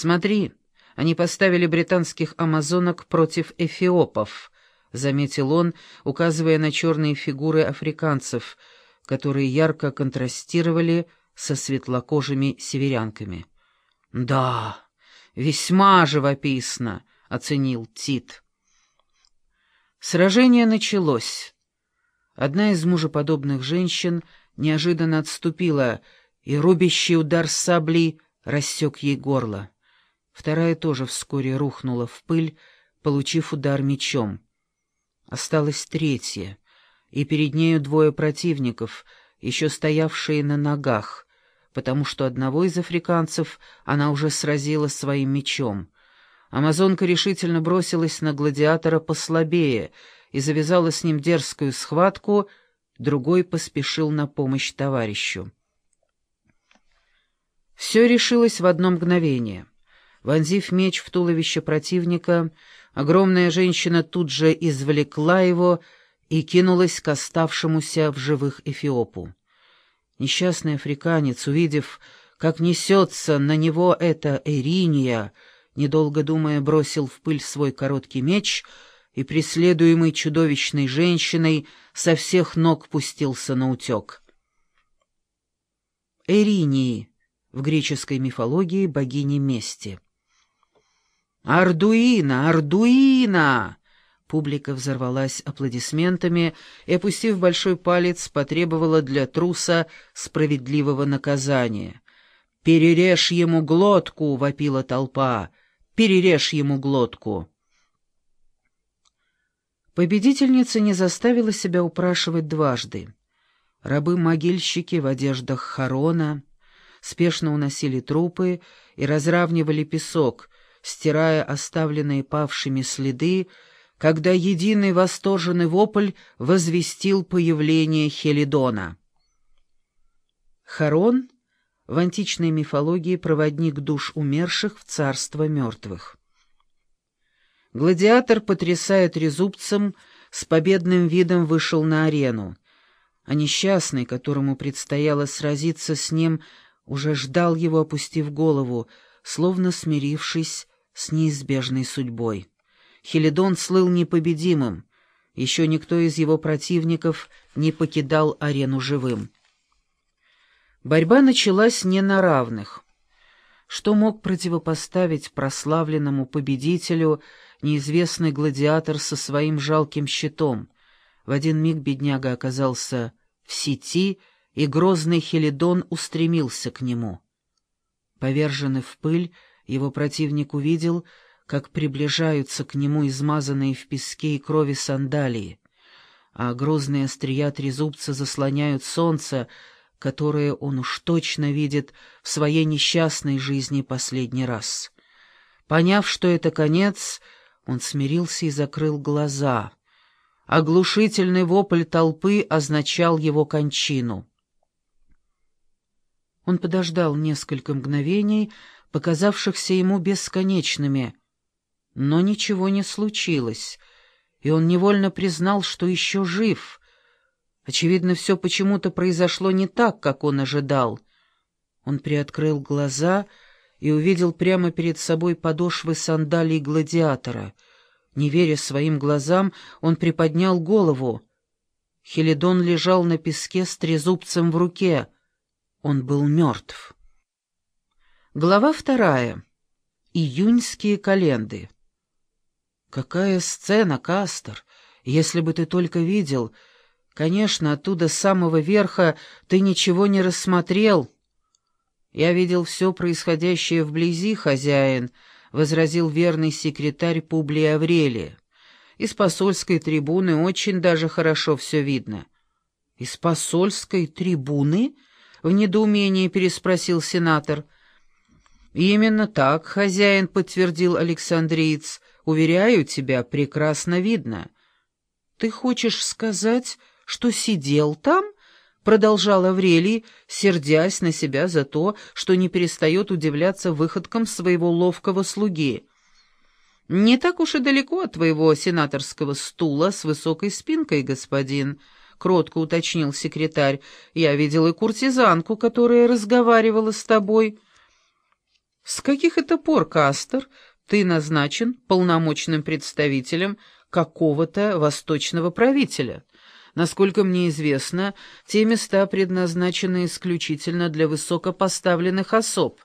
«Смотри, они поставили британских амазонок против эфиопов», — заметил он, указывая на черные фигуры африканцев, которые ярко контрастировали со светлокожими северянками. «Да, весьма живописно», — оценил Тит. Сражение началось. Одна из мужеподобных женщин неожиданно отступила, и рубящий удар сабли рассек ей горло. Вторая тоже вскоре рухнула в пыль, получив удар мечом. Осталась третья, и перед нею двое противников, еще стоявшие на ногах, потому что одного из африканцев она уже сразила своим мечом — Амазонка решительно бросилась на гладиатора послабее и завязала с ним дерзкую схватку, другой поспешил на помощь товарищу. Все решилось в одно мгновение. Вонзив меч в туловище противника, огромная женщина тут же извлекла его и кинулась к оставшемуся в живых Эфиопу. Несчастный африканец, увидев, как несется на него эта Эриния, недолго думая, бросил в пыль свой короткий меч и, преследуемый чудовищной женщиной, со всех ног пустился на утек. Эринии, в греческой мифологии богини мести. «Ардуина! Ардуина!» Публика взорвалась аплодисментами и, опустив большой палец, потребовала для труса справедливого наказания. «Перережь ему глотку!» — вопила толпа перережь ему глотку». Победительница не заставила себя упрашивать дважды. Рабы-могильщики в одеждах Харона спешно уносили трупы и разравнивали песок, стирая оставленные павшими следы, когда единый восторженный вопль возвестил появление Хелидона. Харон в античной мифологии проводник душ умерших в царство мертвых. Гладиатор, потрясая трезубцем, с победным видом вышел на арену, а несчастный, которому предстояло сразиться с ним, уже ждал его, опустив голову, словно смирившись с неизбежной судьбой. Хелидон слыл непобедимым, еще никто из его противников не покидал арену живым. Борьба началась не на равных. Что мог противопоставить прославленному победителю неизвестный гладиатор со своим жалким щитом? В один миг бедняга оказался в сети, и грозный Хелидон устремился к нему. Поверженный в пыль, его противник увидел, как приближаются к нему измазанные в песке и крови сандалии, а грозные острия трезубца заслоняют солнце, которое он уж точно видит в своей несчастной жизни последний раз. Поняв, что это конец, он смирился и закрыл глаза. Оглушительный вопль толпы означал его кончину. Он подождал несколько мгновений, показавшихся ему бесконечными, но ничего не случилось, и он невольно признал, что еще жив — Очевидно, все почему-то произошло не так, как он ожидал. Он приоткрыл глаза и увидел прямо перед собой подошвы сандалий гладиатора. Не веря своим глазам, он приподнял голову. Хелидон лежал на песке с трезубцем в руке. Он был мертв. Глава вторая. Июньские календы. «Какая сцена, Кастер! Если бы ты только видел...» Конечно, оттуда с самого верха ты ничего не рассмотрел. Я видел все происходящее вблизи, хозяин, — возразил верный секретарь Публия Аврелия. Из посольской трибуны очень даже хорошо все видно. Из посольской трибуны? — в недоумении переспросил сенатор. «Именно так, хозяин», — подтвердил Александриец. «Уверяю тебя, прекрасно видно». «Ты хочешь сказать...» что сидел там?» — продолжал Аврелий, сердясь на себя за то, что не перестает удивляться выходкам своего ловкого слуги. «Не так уж и далеко от твоего сенаторского стула с высокой спинкой, господин», — кротко уточнил секретарь. «Я видел и куртизанку, которая разговаривала с тобой». С каких это пор, Кастер, ты назначен полномочным представителем какого-то восточного правителя? Насколько мне известно, те места предназначены исключительно для высокопоставленных особ.